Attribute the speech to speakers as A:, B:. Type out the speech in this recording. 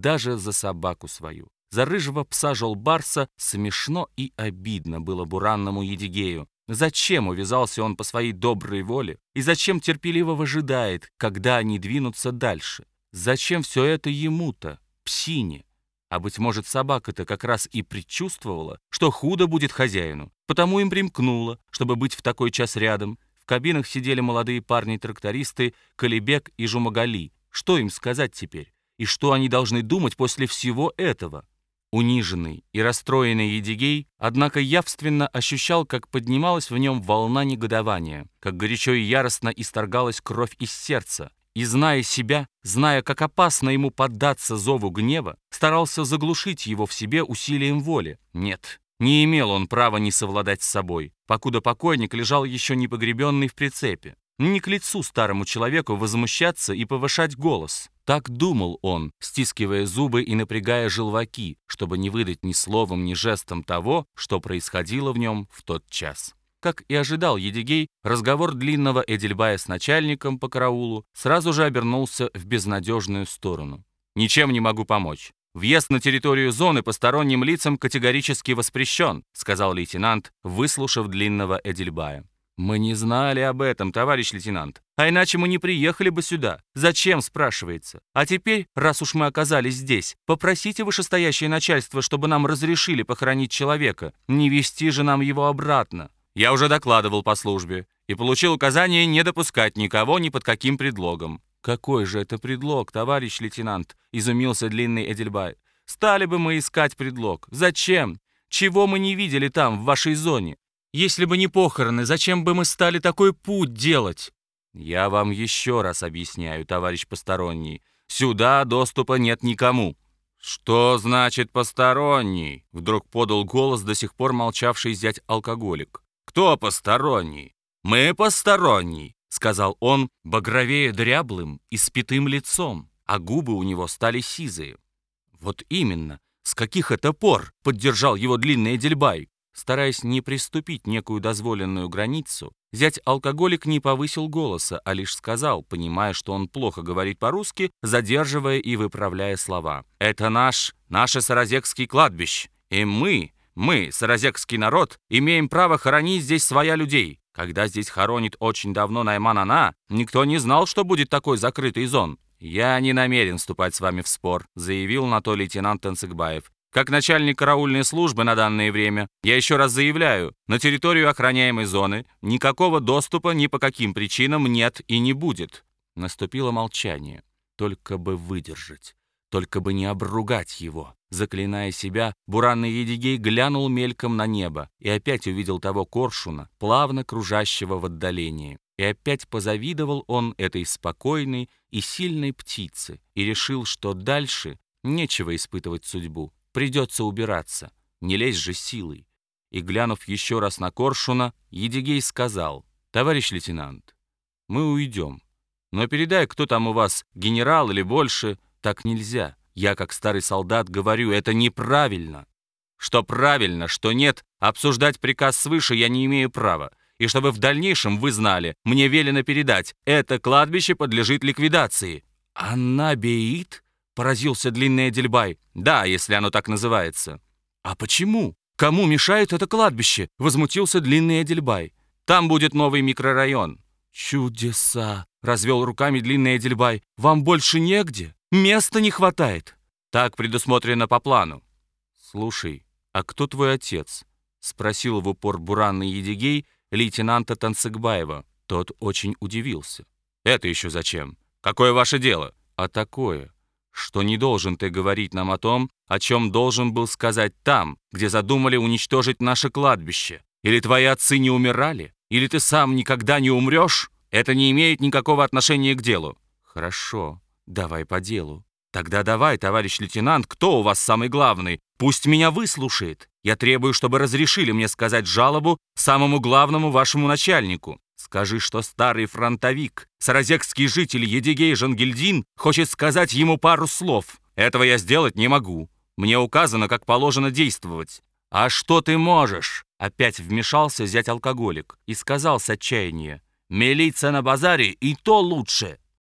A: даже за собаку свою. За рыжего пса Жолбарса смешно и обидно было буранному Едигею. Зачем увязался он по своей доброй воле? И зачем терпеливо выжидает, когда они двинутся дальше? Зачем все это ему-то, псине? А быть может, собака-то как раз и предчувствовала, что худо будет хозяину, потому им примкнула, чтобы быть в такой час рядом. В кабинах сидели молодые парни-трактористы Калибек и Жумагали. Что им сказать теперь? И что они должны думать после всего этого? Униженный и расстроенный Едигей, однако явственно ощущал, как поднималась в нем волна негодования, как горячо и яростно исторгалась кровь из сердца, и, зная себя, зная, как опасно ему поддаться зову гнева, старался заглушить его в себе усилием воли. Нет, не имел он права не совладать с собой, покуда покойник лежал еще не погребенный в прицепе. Не к лицу старому человеку возмущаться и повышать голос. Так думал он, стискивая зубы и напрягая желваки, чтобы не выдать ни словом, ни жестом того, что происходило в нем в тот час. Как и ожидал Едигей, разговор длинного Эдельбая с начальником по караулу сразу же обернулся в безнадежную сторону. «Ничем не могу помочь. Въезд на территорию зоны посторонним лицам категорически воспрещен», сказал лейтенант, выслушав длинного Эдельбая. «Мы не знали об этом, товарищ лейтенант. А иначе мы не приехали бы сюда. Зачем, спрашивается. А теперь, раз уж мы оказались здесь, попросите вышестоящее начальство, чтобы нам разрешили похоронить человека. Не вести же нам его обратно». Я уже докладывал по службе и получил указание не допускать никого ни под каким предлогом. «Какой же это предлог, товарищ лейтенант?» — изумился длинный Эдельбай. «Стали бы мы искать предлог. Зачем? Чего мы не видели там, в вашей зоне? Если бы не похороны, зачем бы мы стали такой путь делать?» «Я вам еще раз объясняю, товарищ посторонний. Сюда доступа нет никому». «Что значит посторонний?» — вдруг подал голос до сих пор молчавший зять алкоголик. «Кто посторонний?» «Мы посторонний», — сказал он, багровее дряблым и спитым лицом, а губы у него стали сизые. «Вот именно, с каких это пор?» — поддержал его длинный Эдельбай. Стараясь не приступить некую дозволенную границу, зять алкоголик не повысил голоса, а лишь сказал, понимая, что он плохо говорит по-русски, задерживая и выправляя слова. «Это наш, наше Саразекский кладбище, и мы, мы, саразекский народ, имеем право хоронить здесь своя людей. Когда здесь хоронит очень давно Найман-Ана, никто не знал, что будет такой закрытый зон. «Я не намерен вступать с вами в спор», заявил на то лейтенант Танцыгбаев. Как начальник караульной службы на данное время, я еще раз заявляю, на территорию охраняемой зоны никакого доступа ни по каким причинам нет и не будет. Наступило молчание. Только бы выдержать. Только бы не обругать его. Заклиная себя, буранный Едигей глянул мельком на небо и опять увидел того коршуна, плавно кружащего в отдалении. И опять позавидовал он этой спокойной и сильной птице и решил, что дальше нечего испытывать судьбу, придется убираться, не лезь же силой. И, глянув еще раз на коршуна, Едигей сказал, «Товарищ лейтенант, мы уйдем, но передай, кто там у вас, генерал или больше, так нельзя. Я, как старый солдат, говорю, это неправильно. Что правильно, что нет, обсуждать приказ свыше я не имею права. И чтобы в дальнейшем вы знали, мне велено передать, это кладбище подлежит ликвидации». «Она беит?» — поразился длинный Эдельбай. «Да, если оно так называется». «А почему? Кому мешает это кладбище?» — возмутился длинный Эдельбай. «Там будет новый микрорайон». «Чудеса!» — развел руками длинный Эдельбай. «Вам больше негде?» Места не хватает. Так предусмотрено по плану. Слушай, а кто твой отец? Спросил в упор буранный Едигей лейтенанта Танцыгбаева. Тот очень удивился. Это еще зачем? Какое ваше дело? А такое, что не должен ты говорить нам о том, о чем должен был сказать там, где задумали уничтожить наше кладбище. Или твои отцы не умирали? Или ты сам никогда не умрешь? Это не имеет никакого отношения к делу. Хорошо. «Давай по делу». «Тогда давай, товарищ лейтенант, кто у вас самый главный? Пусть меня выслушает. Я требую, чтобы разрешили мне сказать жалобу самому главному вашему начальнику. Скажи, что старый фронтовик, саразекский житель Едигей Жангельдин, хочет сказать ему пару слов. Этого я сделать не могу. Мне указано, как положено действовать. «А что ты можешь?» Опять вмешался взять алкоголик и сказал с отчаяния. «Милиция на базаре и то лучше.